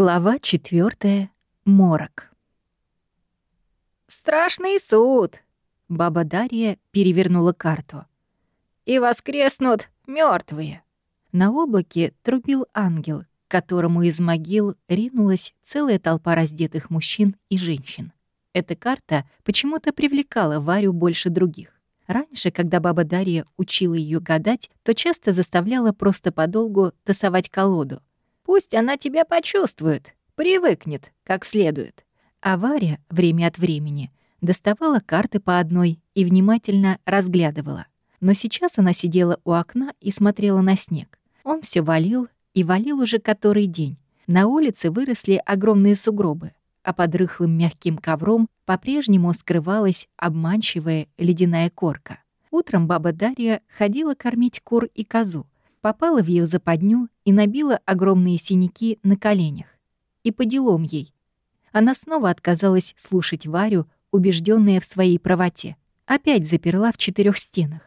Глава четвертая. Морок. «Страшный суд!» — баба Дарья перевернула карту. «И воскреснут мертвые. На облаке трубил ангел, к которому из могил ринулась целая толпа раздетых мужчин и женщин. Эта карта почему-то привлекала Варю больше других. Раньше, когда баба Дарья учила ее гадать, то часто заставляла просто подолгу тасовать колоду, Пусть она тебя почувствует, привыкнет как следует. А время от времени доставала карты по одной и внимательно разглядывала. Но сейчас она сидела у окна и смотрела на снег. Он все валил и валил уже который день. На улице выросли огромные сугробы, а под рыхлым мягким ковром по-прежнему скрывалась обманчивая ледяная корка. Утром баба Дарья ходила кормить кур и козу, попала в ее западню и набила огромные синяки на коленях. И по делам ей. Она снова отказалась слушать Варю, убежденная в своей правоте. Опять заперла в четырех стенах.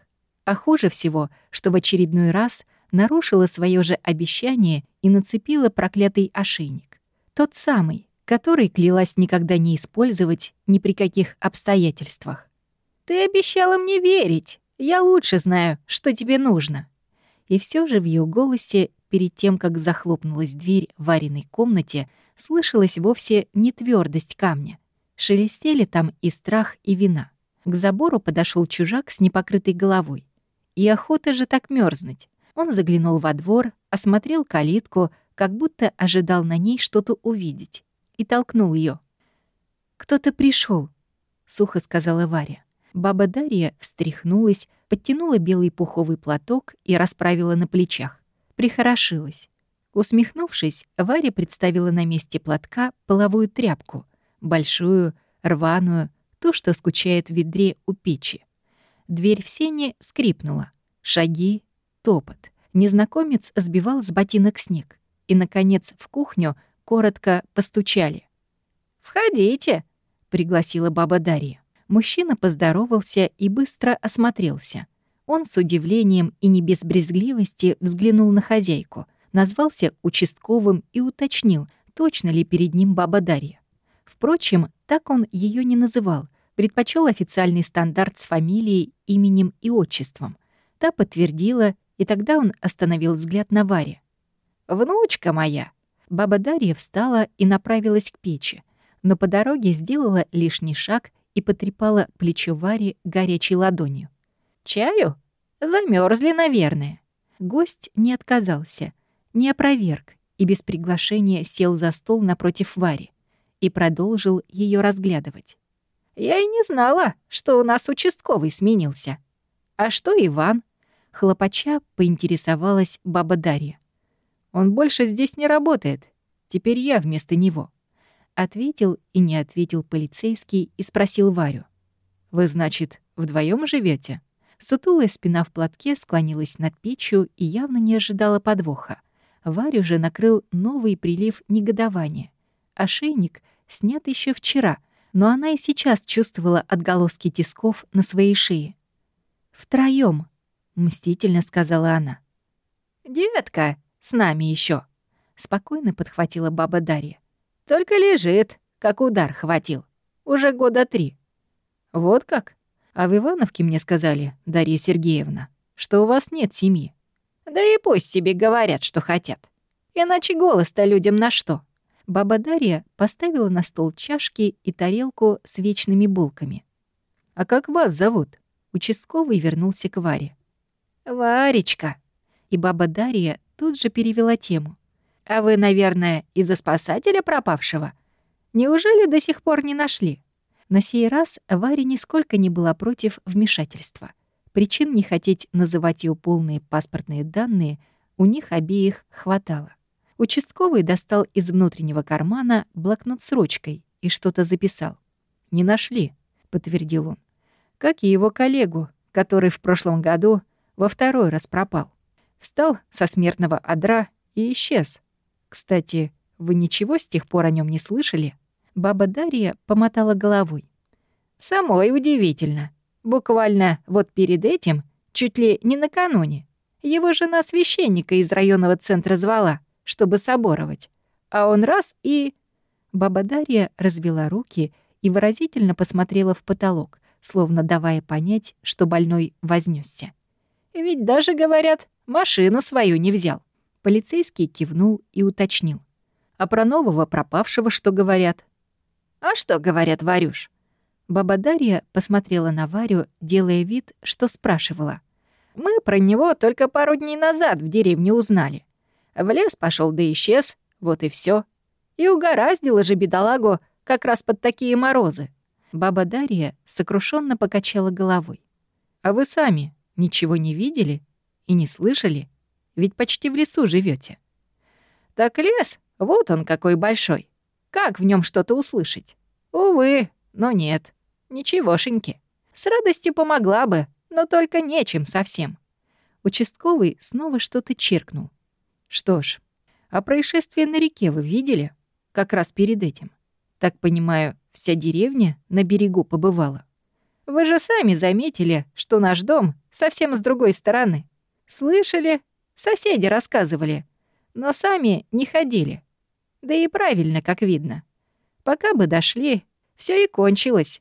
А хуже всего, что в очередной раз нарушила свое же обещание и нацепила проклятый ошейник. Тот самый, который клялась никогда не использовать ни при каких обстоятельствах. «Ты обещала мне верить. Я лучше знаю, что тебе нужно». И все же в ее голосе, перед тем, как захлопнулась дверь в вареной комнате, слышалась вовсе не твердость камня. Шелестели там и страх, и вина. К забору подошел чужак с непокрытой головой. И охота же так мерзнуть. Он заглянул во двор, осмотрел калитку, как будто ожидал на ней что-то увидеть, и толкнул ее. «Кто-то пришел, сухо сказала Варя. Баба Дарья встряхнулась, подтянула белый пуховый платок и расправила на плечах. Прихорошилась. Усмехнувшись, Варя представила на месте платка половую тряпку, большую, рваную, то, что скучает в ведре у печи. Дверь в сене скрипнула. Шаги, топот. Незнакомец сбивал с ботинок снег. И, наконец, в кухню коротко постучали. «Входите», — пригласила баба Дарья. Мужчина поздоровался и быстро осмотрелся. Он с удивлением и не без брезгливости взглянул на хозяйку, назвался участковым и уточнил, точно ли перед ним баба Дарья. Впрочем, так он ее не называл, предпочел официальный стандарт с фамилией, именем и отчеством. Та подтвердила, и тогда он остановил взгляд на Варе. «Внучка моя!» Баба Дарья встала и направилась к печи, но по дороге сделала лишний шаг и потрепала плечо Вари горячей ладонью. «Чаю? Замерзли, наверное». Гость не отказался, не опроверг и без приглашения сел за стол напротив Вари и продолжил ее разглядывать. «Я и не знала, что у нас участковый сменился. А что Иван?» Хлопача поинтересовалась баба Дарья. «Он больше здесь не работает. Теперь я вместо него». Ответил и не ответил полицейский и спросил Варю. «Вы, значит, вдвоем живете? Сутулая спина в платке склонилась над печью и явно не ожидала подвоха. Варю же накрыл новый прилив негодования. Ошейник снят еще вчера, но она и сейчас чувствовала отголоски тисков на своей шее. Втроем, мстительно сказала она. «Детка, с нами еще, спокойно подхватила баба Дарья. Только лежит, как удар хватил. Уже года три. Вот как? А в Ивановке мне сказали, Дарья Сергеевна, что у вас нет семьи. Да и пусть себе говорят, что хотят. Иначе голос-то людям на что? Баба Дарья поставила на стол чашки и тарелку с вечными булками. «А как вас зовут?» Участковый вернулся к Варе. «Варечка». И баба Дарья тут же перевела тему. А вы, наверное, из-за спасателя пропавшего? Неужели до сих пор не нашли?» На сей раз Варя нисколько не была против вмешательства. Причин не хотеть называть ее полные паспортные данные у них обеих хватало. Участковый достал из внутреннего кармана блокнот с ручкой и что-то записал. «Не нашли», — подтвердил он. «Как и его коллегу, который в прошлом году во второй раз пропал. Встал со смертного одра и исчез, кстати, вы ничего с тех пор о нем не слышали? Баба Дарья помотала головой. Самой удивительно. Буквально вот перед этим, чуть ли не накануне, его жена священника из районного центра звала, чтобы соборовать. а он раз и...» Баба Дарья развела руки и выразительно посмотрела в потолок, словно давая понять, что больной вознесся. «Ведь даже, говорят, машину свою не взял». Полицейский кивнул и уточнил. «А про нового пропавшего что говорят?» «А что говорят, Варюш?» Баба Дарья посмотрела на Варю, делая вид, что спрашивала. «Мы про него только пару дней назад в деревне узнали. В лес пошел да исчез, вот и все. И угораздило же бедолагу как раз под такие морозы». Баба Дарья сокрушенно покачала головой. «А вы сами ничего не видели и не слышали? Ведь почти в лесу живете. «Так лес, вот он какой большой. Как в нем что-то услышать? Увы, но нет. Ничегошеньки. С радостью помогла бы, но только нечем совсем». Участковый снова что-то чиркнул. «Что ж, а происшествие на реке вы видели? Как раз перед этим. Так понимаю, вся деревня на берегу побывала. Вы же сами заметили, что наш дом совсем с другой стороны. Слышали? Соседи рассказывали. Но сами не ходили. Да и правильно, как видно. Пока бы дошли, все и кончилось.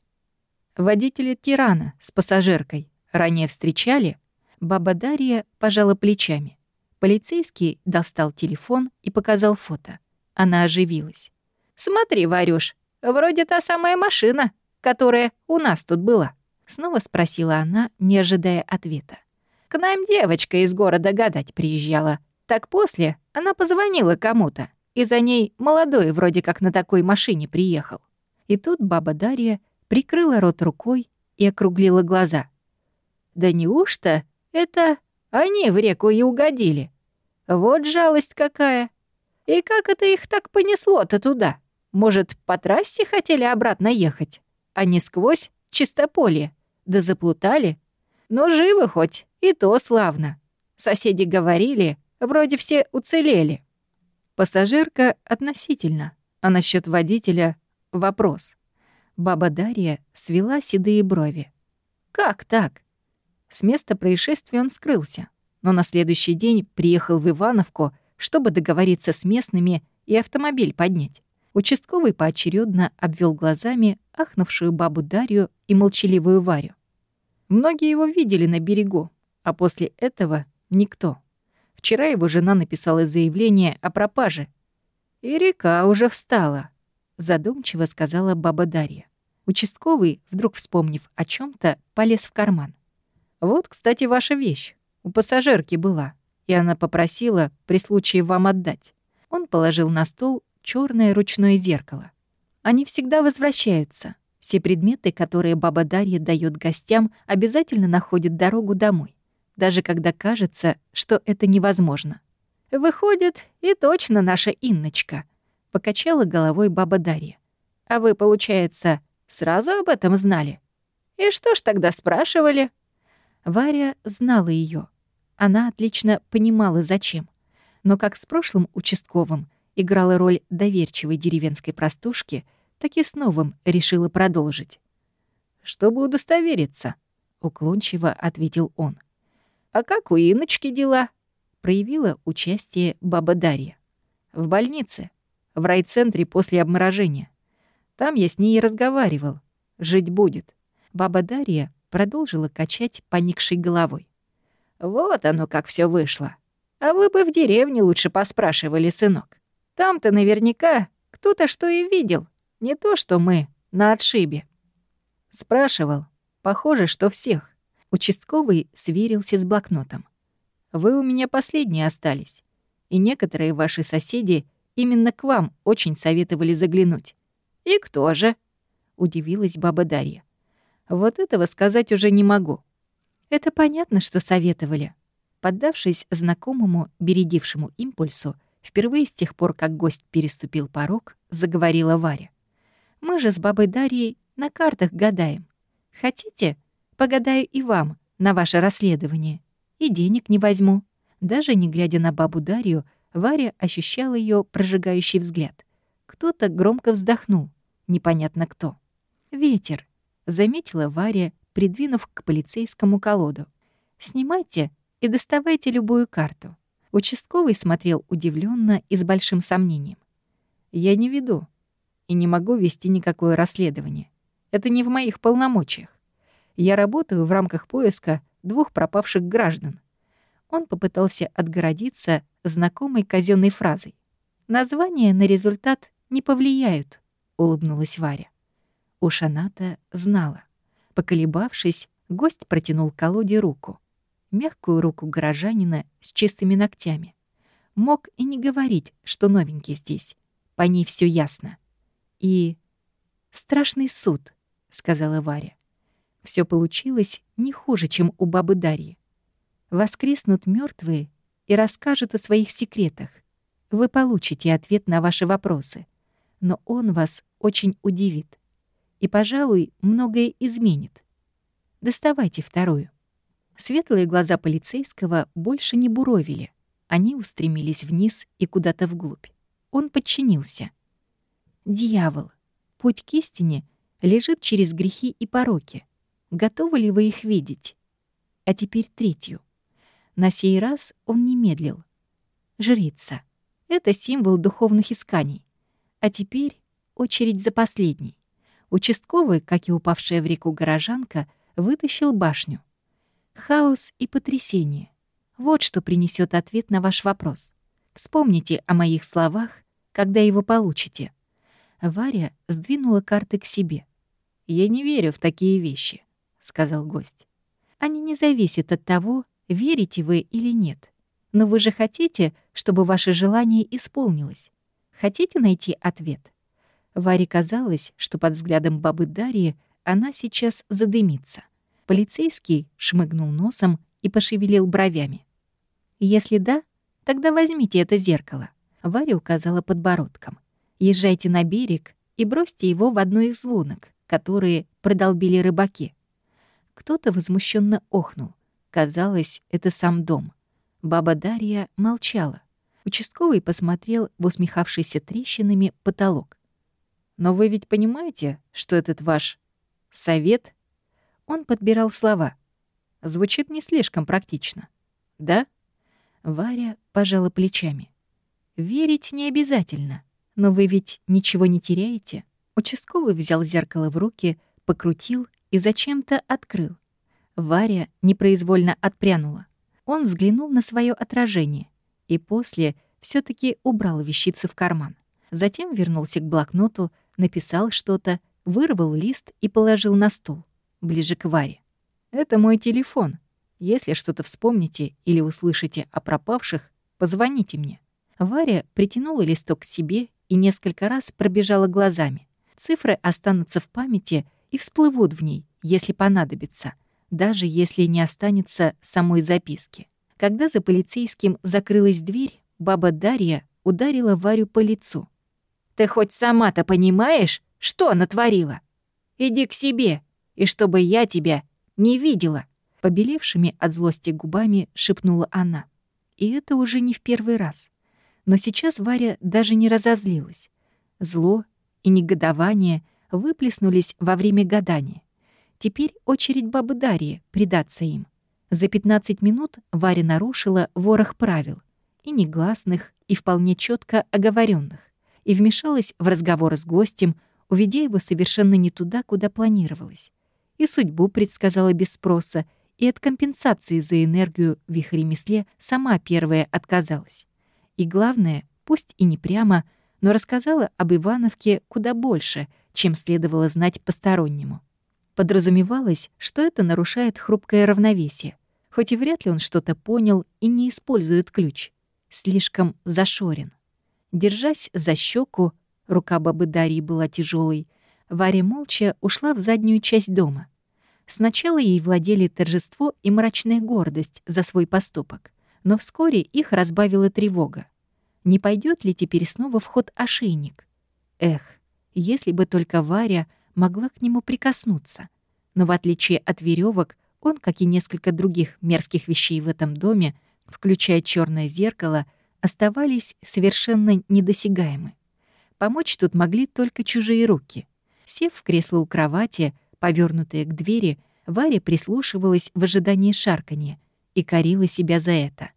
Водителя тирана с пассажиркой ранее встречали? Баба Дарья пожала плечами. Полицейский достал телефон и показал фото. Она оживилась. «Смотри, Варюш, вроде та самая машина, которая у нас тут была?» Снова спросила она, не ожидая ответа. «К нам девочка из города гадать приезжала. Так после она позвонила кому-то, и за ней молодой вроде как на такой машине приехал. И тут баба Дарья прикрыла рот рукой и округлила глаза. «Да неужто это они в реку и угодили? Вот жалость какая! И как это их так понесло-то туда? Может, по трассе хотели обратно ехать, а не сквозь чистополье? Да заплутали? Но живы хоть, и то славно. Соседи говорили, вроде все уцелели». Пассажирка относительно, а насчет водителя — вопрос. Баба Дарья свела седые брови. «Как так?» С места происшествия он скрылся, но на следующий день приехал в Ивановку, чтобы договориться с местными и автомобиль поднять. Участковый поочередно обвел глазами ахнувшую бабу Дарью и молчаливую Варю. Многие его видели на берегу, а после этого — никто. Вчера его жена написала заявление о пропаже. «И река уже встала», — задумчиво сказала баба Дарья. Участковый, вдруг вспомнив о чем то полез в карман. «Вот, кстати, ваша вещь. У пассажирки была, и она попросила при случае вам отдать». Он положил на стол черное ручное зеркало. Они всегда возвращаются. Все предметы, которые баба Дарья дает гостям, обязательно находят дорогу домой даже когда кажется, что это невозможно. «Выходит, и точно наша Инночка», — покачала головой баба Дарья. «А вы, получается, сразу об этом знали? И что ж тогда спрашивали?» Варя знала ее. Она отлично понимала, зачем. Но как с прошлым участковым играла роль доверчивой деревенской простушки, так и с новым решила продолжить. «Чтобы удостовериться», — уклончиво ответил он. «А как у Иночки дела?» — проявила участие баба Дарья. «В больнице, в райцентре после обморожения. Там я с ней разговаривал. Жить будет». Баба Дарья продолжила качать поникшей головой. «Вот оно как все вышло. А вы бы в деревне лучше поспрашивали, сынок. Там-то наверняка кто-то что и видел. Не то, что мы на отшибе». Спрашивал. Похоже, что всех. Участковый сверился с блокнотом. «Вы у меня последние остались, и некоторые ваши соседи именно к вам очень советовали заглянуть». «И кто же?» — удивилась баба Дарья. «Вот этого сказать уже не могу». «Это понятно, что советовали». Поддавшись знакомому, бередившему импульсу, впервые с тех пор, как гость переступил порог, заговорила Варя. «Мы же с бабой Дарьей на картах гадаем. Хотите, Погадаю и вам на ваше расследование. И денег не возьму». Даже не глядя на бабу Дарью, Варя ощущала ее прожигающий взгляд. Кто-то громко вздохнул. Непонятно кто. «Ветер», — заметила Варя, придвинув к полицейскому колоду. «Снимайте и доставайте любую карту». Участковый смотрел удивленно и с большим сомнением. Я не веду и не могу вести никакое расследование. Это не в моих полномочиях. Я работаю в рамках поиска двух пропавших граждан. Он попытался отгородиться знакомой казенной фразой. Названия на результат не повлияют, улыбнулась Варя. Уж она-то знала. Поколебавшись, гость протянул колоде руку. Мягкую руку горожанина с чистыми ногтями. Мог и не говорить, что новенький здесь. По ней все ясно. И... «Страшный суд», — сказала Варя. Все получилось не хуже, чем у бабы Дарьи. Воскреснут мертвые и расскажут о своих секретах. Вы получите ответ на ваши вопросы, но он вас очень удивит и, пожалуй, многое изменит. Доставайте вторую. Светлые глаза полицейского больше не буровили. Они устремились вниз и куда-то вглубь. Он подчинился. Дьявол. Путь к истине лежит через грехи и пороки. Готовы ли вы их видеть? А теперь третью. На сей раз он не медлил. Жрица. Это символ духовных исканий. А теперь очередь за последней. Участковый, как и упавшая в реку горожанка, вытащил башню. Хаос и потрясение. Вот что принесет ответ на ваш вопрос. Вспомните о моих словах, когда его получите. Варя сдвинула карты к себе. «Я не верю в такие вещи», — сказал гость. «Они не зависят от того, верите вы или нет. Но вы же хотите, чтобы ваше желание исполнилось. Хотите найти ответ?» Варе казалось, что под взглядом бабы Дарьи она сейчас задымится. Полицейский шмыгнул носом и пошевелил бровями. «Если да, тогда возьмите это зеркало». Варя указала подбородком. «Езжайте на берег и бросьте его в одну из лунок, которые продолбили рыбаки». Кто-то возмущенно охнул. Казалось, это сам дом. Баба Дарья молчала. Участковый посмотрел в усмехавшийся трещинами потолок. Но вы ведь понимаете, что этот ваш совет? Он подбирал слова. Звучит не слишком практично. Да? Варя пожала плечами. Верить не обязательно. Но вы ведь ничего не теряете. Участковый взял зеркало в руки, покрутил и зачем-то открыл. Варя непроизвольно отпрянула. Он взглянул на свое отражение и после все таки убрал вещицу в карман. Затем вернулся к блокноту, написал что-то, вырвал лист и положил на стол, ближе к Варе. «Это мой телефон. Если что-то вспомните или услышите о пропавших, позвоните мне». Варя притянула листок к себе и несколько раз пробежала глазами. Цифры останутся в памяти и всплывут в ней, если понадобится, даже если не останется самой записки. Когда за полицейским закрылась дверь, баба Дарья ударила Варю по лицу. Ты хоть сама-то понимаешь, что натворила? Иди к себе, и чтобы я тебя не видела!» Побелевшими от злости губами шепнула она. И это уже не в первый раз. Но сейчас Варя даже не разозлилась. Зло и негодование выплеснулись во время гадания. Теперь очередь бабы Дарьи предаться им. За 15 минут Варя нарушила ворох правил, и негласных, и вполне четко оговоренных и вмешалась в разговор с гостем, уведя его совершенно не туда, куда планировалось. И судьбу предсказала без спроса, и от компенсации за энергию в их ремесле сама первая отказалась. И главное, пусть и не прямо, но рассказала об Ивановке куда больше, чем следовало знать постороннему. Подразумевалось, что это нарушает хрупкое равновесие, хоть и вряд ли он что-то понял и не использует ключ. Слишком зашорен. Держась за щеку, рука бабы Дарьи была тяжелой. Варя молча ушла в заднюю часть дома. Сначала ей владели торжество и мрачная гордость за свой поступок, но вскоре их разбавила тревога. Не пойдет ли теперь снова в ход ошейник? Эх, если бы только Варя могла к нему прикоснуться. Но в отличие от веревок, он, как и несколько других мерзких вещей в этом доме, включая черное зеркало — оставались совершенно недосягаемы. Помочь тут могли только чужие руки. Сев в кресло у кровати, повернутое к двери, Варя прислушивалась в ожидании шарканья и корила себя за это.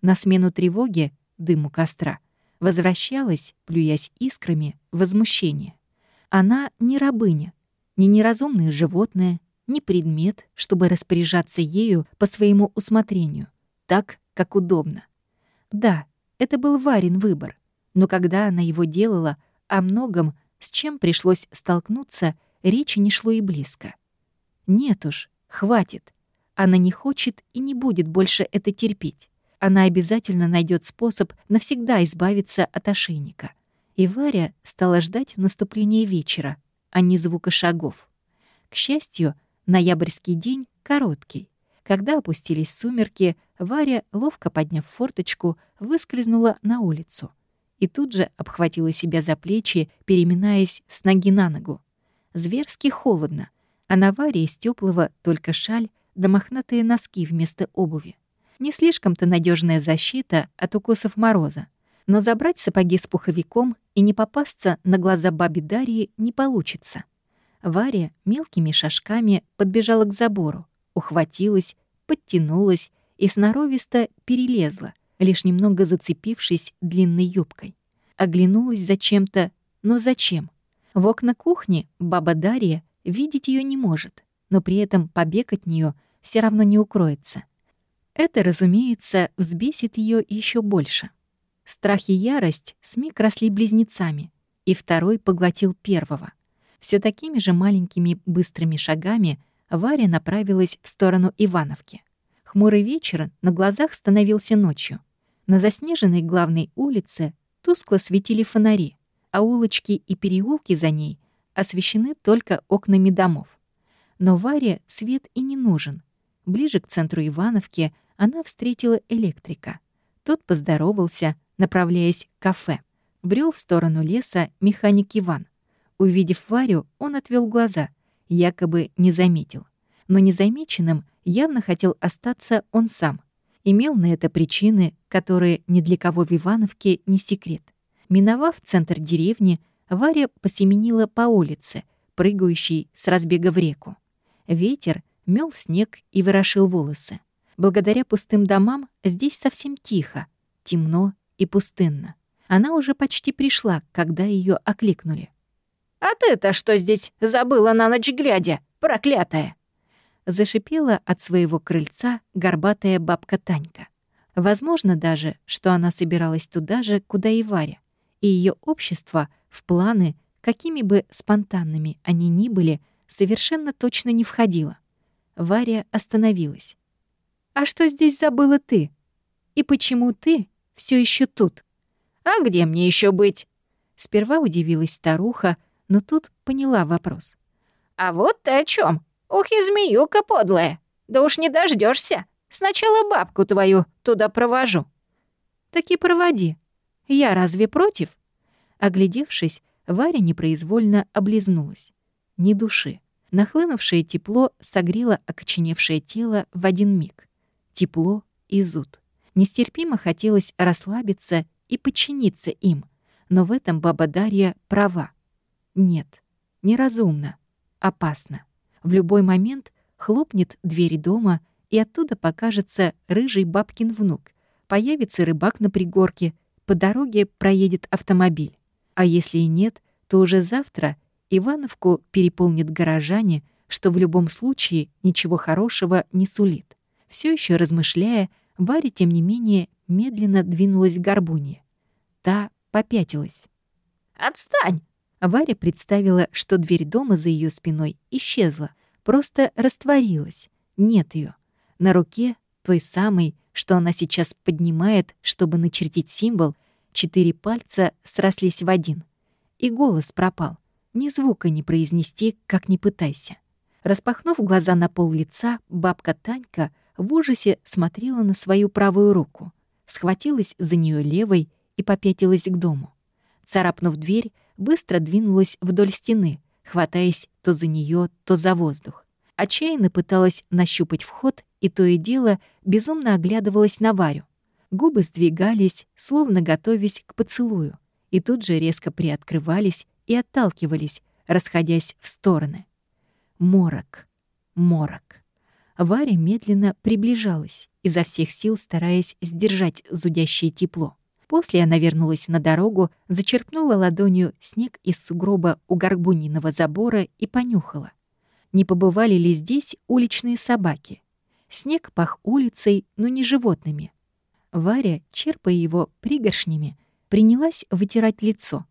На смену тревоге, дыму костра, Возвращалась, плюясь искрами, возмущение. Она не рабыня, не неразумное животное, не предмет, чтобы распоряжаться ею по своему усмотрению, так, как удобно. Да, это был Варин выбор, но когда она его делала, о многом, с чем пришлось столкнуться, речи не шло и близко. Нет уж, хватит. Она не хочет и не будет больше это терпеть. Она обязательно найдет способ навсегда избавиться от ошейника. И Варя стала ждать наступления вечера, а не звука шагов. К счастью, ноябрьский день короткий. Когда опустились сумерки, Варя, ловко подняв форточку, выскользнула на улицу и тут же обхватила себя за плечи, переминаясь с ноги на ногу. Зверски холодно, а на Варе из теплого только шаль да мохнатые носки вместо обуви. Не слишком-то надежная защита от укусов мороза. Но забрать сапоги с пуховиком и не попасться на глаза бабе Дарьи не получится. Варя мелкими шажками подбежала к забору, ухватилась, подтянулась и сноровисто перелезла, лишь немного зацепившись длинной юбкой. Оглянулась зачем-то, но зачем? В окна кухни баба Дарья видеть ее не может, но при этом побег от нее все равно не укроется. Это, разумеется, взбесит ее еще больше. Страх и ярость смиг росли близнецами, и второй поглотил первого. Все такими же маленькими быстрыми шагами Варя направилась в сторону Ивановки. Хмурый вечер на глазах становился ночью. На заснеженной главной улице тускло светили фонари, а улочки и переулки за ней освещены только окнами домов. Но Варе свет и не нужен. Ближе к центру Ивановки она встретила электрика. Тот поздоровался, направляясь к кафе. Брел в сторону леса механик Иван. Увидев Варю, он отвел глаза, якобы не заметил. Но незамеченным явно хотел остаться он сам. Имел на это причины, которые ни для кого в Ивановке не секрет. Миновав центр деревни, Варя посеменила по улице, прыгающей с разбега в реку. Ветер мел снег и ворошил волосы. Благодаря пустым домам здесь совсем тихо, темно и пустынно. Она уже почти пришла, когда ее окликнули. «А ты-то что здесь забыла на ночь глядя, проклятая?» Зашипела от своего крыльца горбатая бабка Танька. Возможно даже, что она собиралась туда же, куда и Варя, и ее общество в планы, какими бы спонтанными они ни были, совершенно точно не входило. Варя остановилась. «А что здесь забыла ты? И почему ты все еще тут?» «А где мне еще быть?» Сперва удивилась старуха, но тут поняла вопрос. «А вот ты о чем? Ух и змеюка подлая! Да уж не дождешься. Сначала бабку твою туда провожу». «Так и проводи. Я разве против?» Оглядевшись, Варя непроизвольно облизнулась. Ни души. Нахлынувшее тепло согрело окоченевшее тело в один миг. Тепло и зуд. Нестерпимо хотелось расслабиться и подчиниться им, но в этом баба Дарья права. Нет, неразумно, опасно. В любой момент хлопнет дверь дома, и оттуда покажется рыжий бабкин внук. Появится рыбак на пригорке, по дороге проедет автомобиль. А если и нет, то уже завтра Ивановку переполнит горожане, что в любом случае ничего хорошего не сулит. Все еще размышляя, Варя, тем не менее, медленно двинулась к горбуне. Та попятилась. «Отстань!» Варя представила, что дверь дома за ее спиной исчезла, просто растворилась. Нет ее. На руке, той самой, что она сейчас поднимает, чтобы начертить символ, четыре пальца срослись в один. И голос пропал. Ни звука не произнести, как ни пытайся. Распахнув глаза на пол лица, бабка Танька в ужасе смотрела на свою правую руку, схватилась за нее левой и попятилась к дому. Царапнув дверь, быстро двинулась вдоль стены, хватаясь то за нее, то за воздух. Отчаянно пыталась нащупать вход, и то и дело безумно оглядывалась на Варю. Губы сдвигались, словно готовясь к поцелую, и тут же резко приоткрывались и отталкивались, расходясь в стороны. Морок, морок. Варя медленно приближалась, изо всех сил стараясь сдержать зудящее тепло. После она вернулась на дорогу, зачерпнула ладонью снег из сугроба у горбуниного забора и понюхала. Не побывали ли здесь уличные собаки? Снег пах улицей, но не животными. Варя, черпая его пригоршнями, принялась вытирать лицо.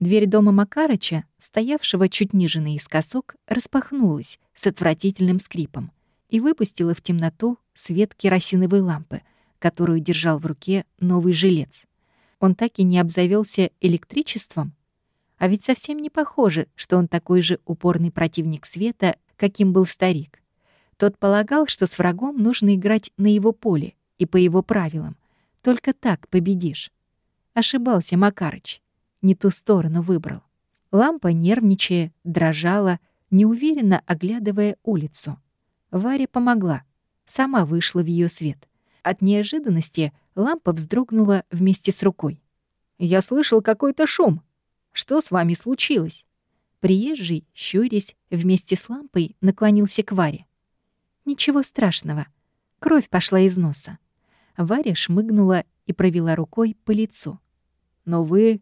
Дверь дома Макарыча, стоявшего чуть ниже наискосок, распахнулась с отвратительным скрипом и выпустила в темноту свет керосиновой лампы, которую держал в руке новый жилец. Он так и не обзавелся электричеством? А ведь совсем не похоже, что он такой же упорный противник света, каким был старик. Тот полагал, что с врагом нужно играть на его поле и по его правилам. Только так победишь. Ошибался Макарыч. Не ту сторону выбрал. Лампа, нервничая, дрожала, неуверенно оглядывая улицу. Варя помогла. Сама вышла в ее свет. От неожиданности лампа вздрогнула вместе с рукой. «Я слышал какой-то шум. Что с вами случилось?» Приезжий, щурясь, вместе с лампой наклонился к Варе. «Ничего страшного. Кровь пошла из носа». Варя шмыгнула и провела рукой по лицу. «Но вы...»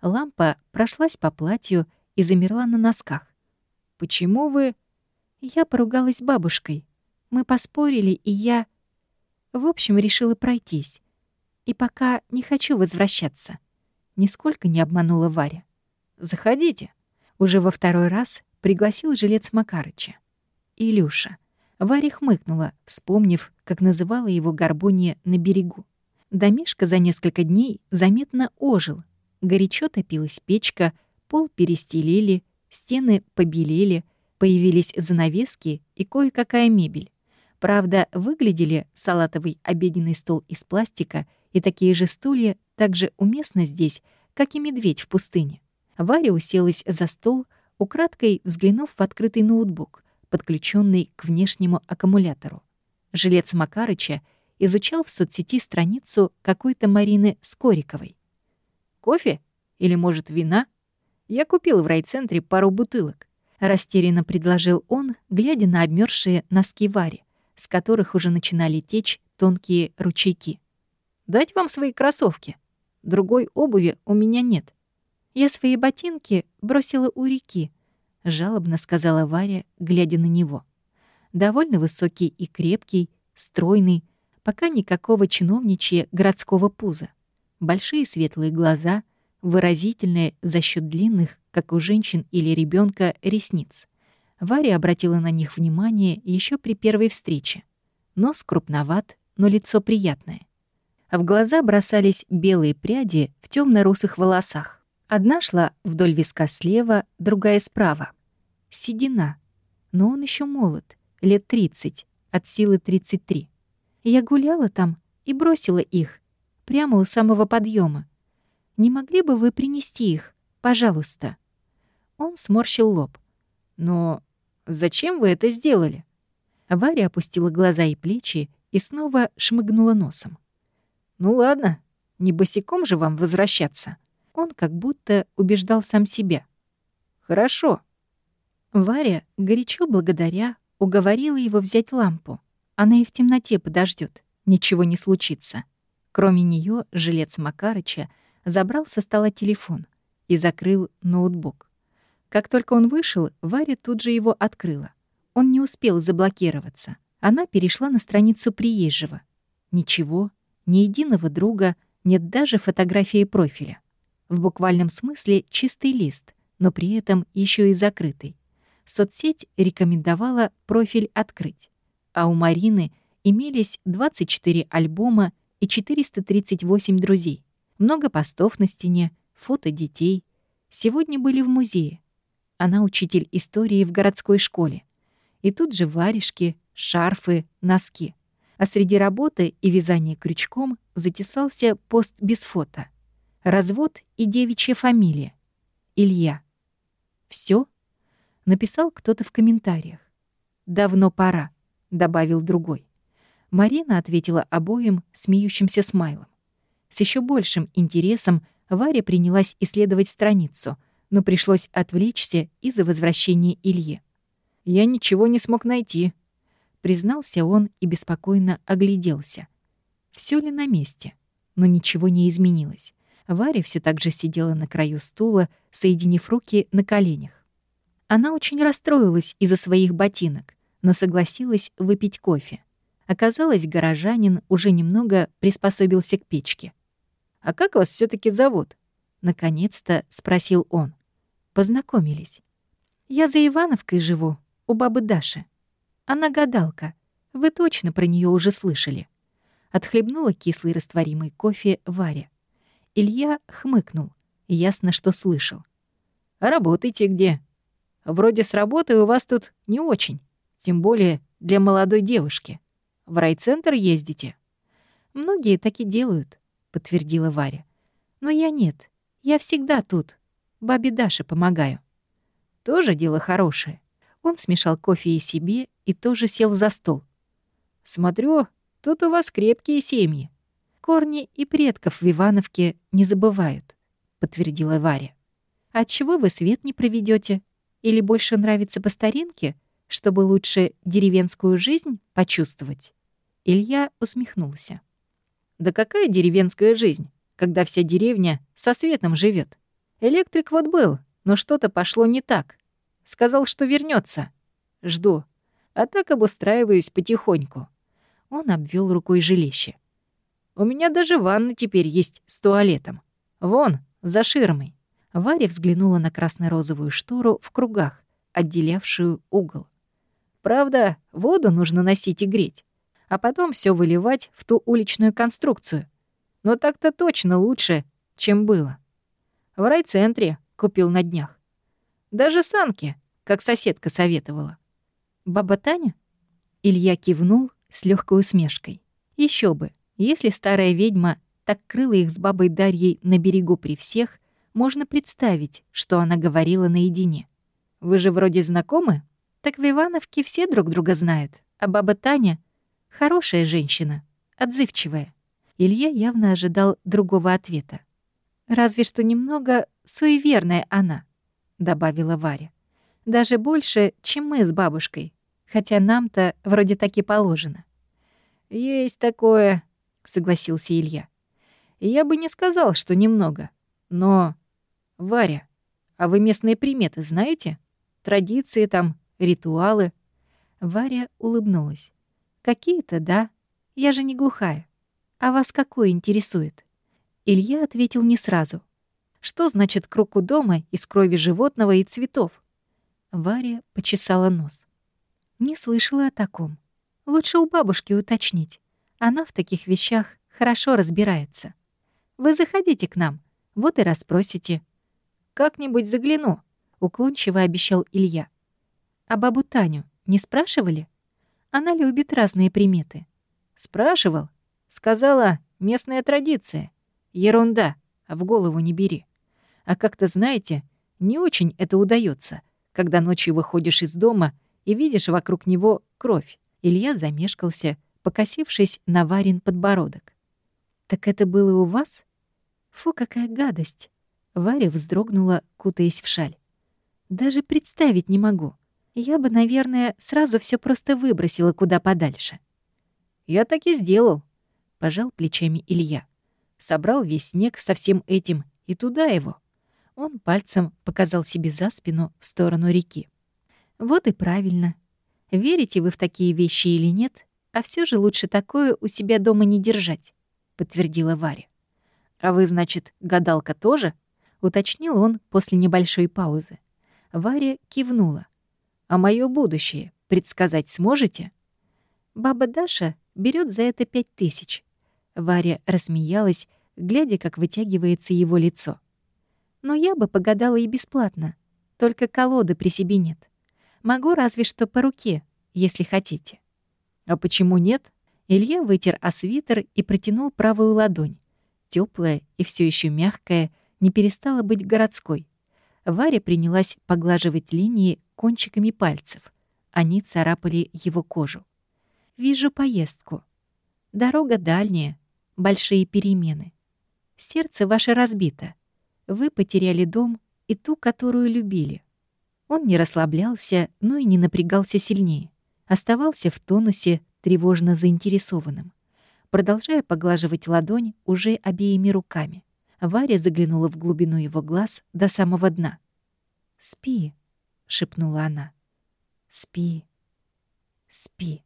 Лампа прошлась по платью и замерла на носках. «Почему вы...» Я поругалась с бабушкой. Мы поспорили, и я... В общем, решила пройтись. И пока не хочу возвращаться. Нисколько не обманула Варя. «Заходите». Уже во второй раз пригласил жилец Макарыча. Илюша. Варя хмыкнула, вспомнив, как называла его Горбунья на берегу. Домишка за несколько дней заметно ожил. Горячо топилась печка, пол перестелили, стены побелели — Появились занавески и кое-какая мебель. Правда, выглядели салатовый обеденный стол из пластика и такие же стулья также уместно здесь, как и медведь в пустыне. Варя уселась за стол, украдкой взглянув в открытый ноутбук, подключенный к внешнему аккумулятору. Жилец Макарыча изучал в соцсети страницу какой-то Марины Скориковой. «Кофе? Или, может, вина? Я купил в райцентре пару бутылок. Растерянно предложил он, глядя на обмерзшие носки Вари, с которых уже начинали течь тонкие ручейки. «Дать вам свои кроссовки. Другой обуви у меня нет. Я свои ботинки бросила у реки», — жалобно сказала Варя, глядя на него. Довольно высокий и крепкий, стройный, пока никакого чиновничья городского пуза. Большие светлые глаза, выразительные за счет длинных, как у женщин или ребенка, ресниц. Варя обратила на них внимание еще при первой встрече. Нос крупноват, но лицо приятное. В глаза бросались белые пряди в темно русых волосах. Одна шла вдоль виска слева, другая справа. Седина. Но он еще молод, лет 30, от силы 33. Я гуляла там и бросила их, прямо у самого подъема. Не могли бы вы принести их, пожалуйста?» Он сморщил лоб. «Но зачем вы это сделали?» Варя опустила глаза и плечи и снова шмыгнула носом. «Ну ладно, не босиком же вам возвращаться». Он как будто убеждал сам себя. «Хорошо». Варя, горячо благодаря, уговорила его взять лампу. Она и в темноте подождет, ничего не случится. Кроме нее жилец Макарыча забрал со стола телефон и закрыл ноутбук. Как только он вышел, Варя тут же его открыла. Он не успел заблокироваться. Она перешла на страницу приезжего. Ничего, ни единого друга, нет даже фотографии профиля. В буквальном смысле чистый лист, но при этом еще и закрытый. Соцсеть рекомендовала профиль открыть. А у Марины имелись 24 альбома и 438 друзей. Много постов на стене, фото детей. Сегодня были в музее. Она учитель истории в городской школе. И тут же варежки, шарфы, носки. А среди работы и вязания крючком затесался пост без фото. Развод и девичья фамилия. Илья. Все? Написал кто-то в комментариях. «Давно пора», — добавил другой. Марина ответила обоим смеющимся смайлом. С еще большим интересом Варя принялась исследовать страницу — но пришлось отвлечься из-за возвращения Ильи. «Я ничего не смог найти», — признался он и беспокойно огляделся. Все ли на месте? но ничего не изменилось. Варя все так же сидела на краю стула, соединив руки на коленях. Она очень расстроилась из-за своих ботинок, но согласилась выпить кофе. Оказалось, горожанин уже немного приспособился к печке. «А как вас все таки зовут?» — наконец-то спросил он. Познакомились. «Я за Ивановкой живу, у бабы Даши. Она гадалка. Вы точно про нее уже слышали». Отхлебнула кислый растворимый кофе Варя. Илья хмыкнул. Ясно, что слышал. «А работаете где? Вроде с работой у вас тут не очень. Тем более для молодой девушки. В райцентр ездите?» «Многие так и делают», — подтвердила Варя. «Но я нет. Я всегда тут. Бабе Даше помогаю». «Тоже дело хорошее». Он смешал кофе и себе и тоже сел за стол. «Смотрю, тут у вас крепкие семьи. Корни и предков в Ивановке не забывают», — подтвердила Варя. «Отчего вы свет не проведете? Или больше нравится по старинке, чтобы лучше деревенскую жизнь почувствовать?» Илья усмехнулся. «Да какая деревенская жизнь, когда вся деревня со светом живет? Электрик вот был, но что-то пошло не так. Сказал, что вернется. Жду. А так обустраиваюсь потихоньку. Он обвел рукой жилище. У меня даже ванна теперь есть с туалетом. Вон, за ширмой. Варя взглянула на красно-розовую штору в кругах, отделявшую угол. Правда, воду нужно носить и греть, а потом все выливать в ту уличную конструкцию. Но так-то точно лучше, чем было. В райцентре купил на днях. Даже санки, как соседка советовала. «Баба Таня?» Илья кивнул с легкой усмешкой. Еще бы, если старая ведьма так крыла их с бабой Дарьей на берегу при всех, можно представить, что она говорила наедине. «Вы же вроде знакомы?» «Так в Ивановке все друг друга знают, а баба Таня — хорошая женщина, отзывчивая». Илья явно ожидал другого ответа. Разве что немного суеверная она, добавила Варя. Даже больше, чем мы с бабушкой, хотя нам-то вроде так и положено. Есть такое, согласился Илья. Я бы не сказал, что немного, но Варя, а вы местные приметы знаете? Традиции там, ритуалы? Варя улыбнулась. Какие-то, да. Я же не глухая. А вас какое интересует? Илья ответил не сразу. Что значит круг у дома из крови животного и цветов? Варя почесала нос. Не слышала о таком. Лучше у бабушки уточнить. Она в таких вещах хорошо разбирается. Вы заходите к нам, вот и расспросите. Как-нибудь загляну, уклончиво обещал Илья. А бабу Таню не спрашивали? Она любит разные приметы. Спрашивал. Сказала, местная традиция. Ерунда, в голову не бери. А как-то, знаете, не очень это удается, когда ночью выходишь из дома и видишь вокруг него кровь. Илья замешкался, покосившись на Варин подбородок. «Так это было у вас? Фу, какая гадость!» Варя вздрогнула, кутаясь в шаль. «Даже представить не могу. Я бы, наверное, сразу все просто выбросила куда подальше». «Я так и сделал», — пожал плечами Илья собрал весь снег со всем этим и туда его. Он пальцем показал себе за спину в сторону реки. Вот и правильно. Верите вы в такие вещи или нет, а все же лучше такое у себя дома не держать, подтвердила Варя. А вы, значит, гадалка тоже? уточнил он после небольшой паузы. Варя кивнула. А мое будущее предсказать сможете? Баба Даша берет за это пять тысяч, Варя рассмеялась, глядя, как вытягивается его лицо. «Но я бы погадала и бесплатно. Только колоды при себе нет. Могу разве что по руке, если хотите». «А почему нет?» Илья вытер о свитер и протянул правую ладонь. Теплая и все еще мягкая, не перестала быть городской. Варя принялась поглаживать линии кончиками пальцев. Они царапали его кожу. «Вижу поездку. Дорога дальняя, большие перемены. Сердце ваше разбито. Вы потеряли дом и ту, которую любили. Он не расслаблялся, но и не напрягался сильнее. Оставался в тонусе, тревожно заинтересованным. продолжая поглаживать ладонь уже обеими руками. Варя заглянула в глубину его глаз до самого дна. «Спи», — шепнула она. «Спи, спи».